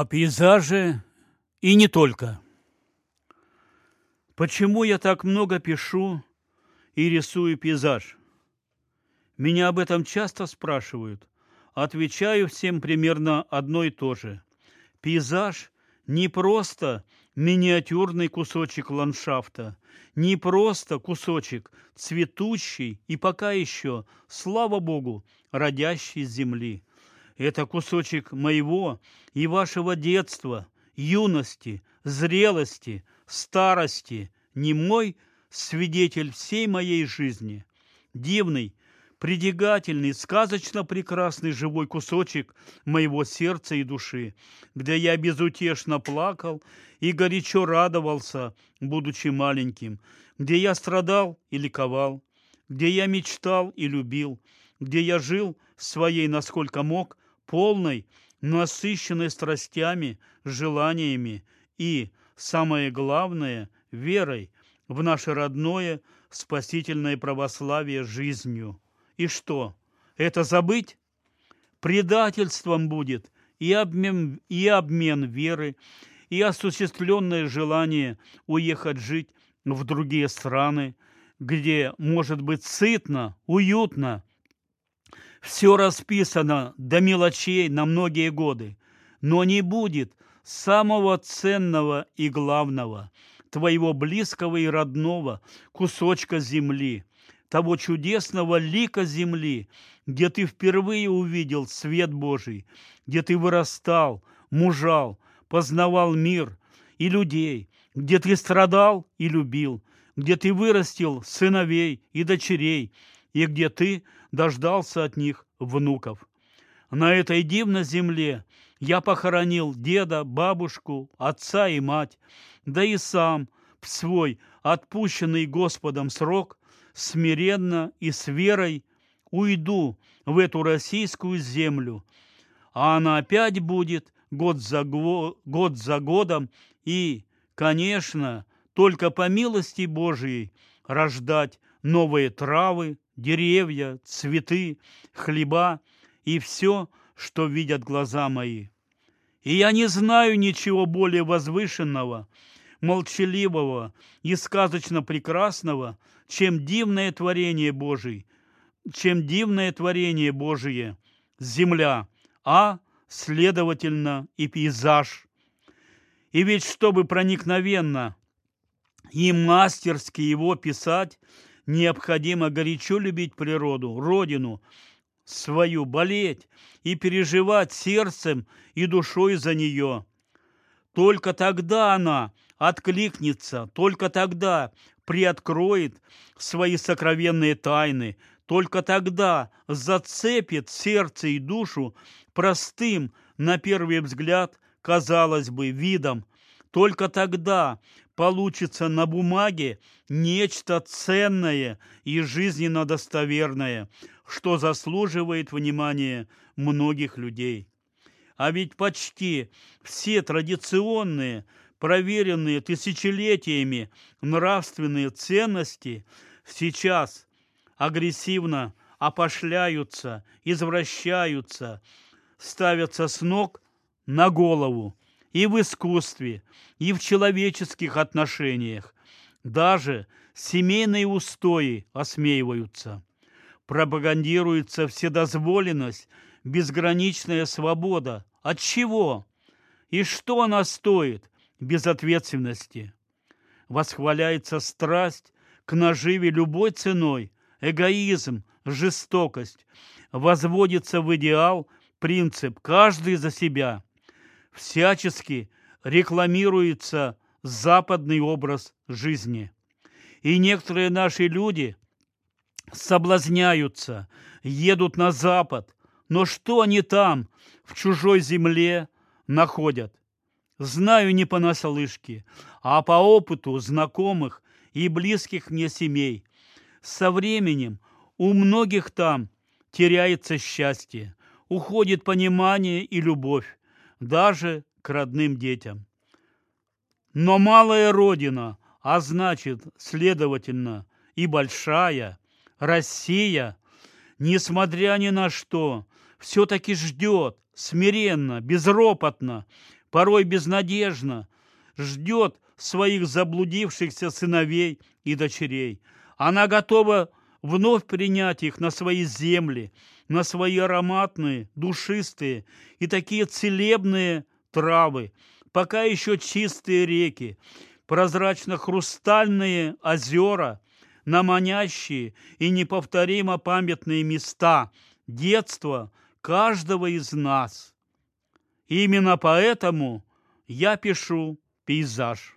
о пейзаже и не только. Почему я так много пишу и рисую пейзаж? Меня об этом часто спрашивают. Отвечаю всем примерно одно и то же. Пейзаж не просто миниатюрный кусочек ландшафта, не просто кусочек цветущий и пока еще, слава Богу, родящий земли. Это кусочек моего и вашего детства, юности, зрелости, старости, не мой свидетель всей моей жизни. Дивный, придягательный, сказочно прекрасный живой кусочек моего сердца и души, где я безутешно плакал и горячо радовался, будучи маленьким, где я страдал и ликовал, где я мечтал и любил, где я жил своей, насколько мог, полной, насыщенной страстями, желаниями и, самое главное, верой в наше родное спасительное православие жизнью. И что, это забыть? Предательством будет и обмен, и обмен веры, и осуществленное желание уехать жить в другие страны, где может быть сытно, уютно, все расписано до мелочей на многие годы, но не будет самого ценного и главного, твоего близкого и родного кусочка земли, того чудесного лика земли, где ты впервые увидел свет Божий, где ты вырастал, мужал, познавал мир и людей, где ты страдал и любил, где ты вырастил сыновей и дочерей, и где ты дождался от них внуков. На этой дивной земле я похоронил деда, бабушку, отца и мать, да и сам в свой отпущенный Господом срок смиренно и с верой уйду в эту российскую землю, а она опять будет год за, го год за годом и, конечно, только по милости Божией рождать новые травы, деревья, цветы, хлеба и все, что видят глаза мои. И я не знаю ничего более возвышенного, молчаливого и сказочно прекрасного, чем дивное творение Божие, чем дивное творение Божие, земля, а, следовательно, и пейзаж. И ведь чтобы проникновенно и мастерски его писать, необходимо горячо любить природу, родину, свою, болеть и переживать сердцем и душой за нее. Только тогда она откликнется, только тогда приоткроет свои сокровенные тайны, только тогда зацепит сердце и душу простым, на первый взгляд, казалось бы, видом. Только тогда получится на бумаге нечто ценное и жизненно достоверное, что заслуживает внимания многих людей. А ведь почти все традиционные, проверенные тысячелетиями нравственные ценности сейчас агрессивно опошляются, извращаются, ставятся с ног на голову и в искусстве, и в человеческих отношениях. Даже семейные устои осмеиваются. Пропагандируется вседозволенность, безграничная свобода. От чего? И что она стоит без ответственности? Восхваляется страсть к наживе любой ценой, эгоизм, жестокость. Возводится в идеал принцип «каждый за себя» всячески рекламируется западный образ жизни. И некоторые наши люди соблазняются, едут на Запад, но что они там, в чужой земле, находят? Знаю не понаслышке, а по опыту знакомых и близких мне семей. Со временем у многих там теряется счастье, уходит понимание и любовь, даже к родным детям. Но малая родина, а значит, следовательно, и большая, Россия, несмотря ни на что, все-таки ждет, смиренно, безропотно, порой безнадежно, ждет своих заблудившихся сыновей и дочерей. Она готова вновь принять их на свои земли, на свои ароматные, душистые и такие целебные травы, пока еще чистые реки, прозрачно-хрустальные озера, на манящие и неповторимо памятные места детства каждого из нас. Именно поэтому я пишу пейзаж.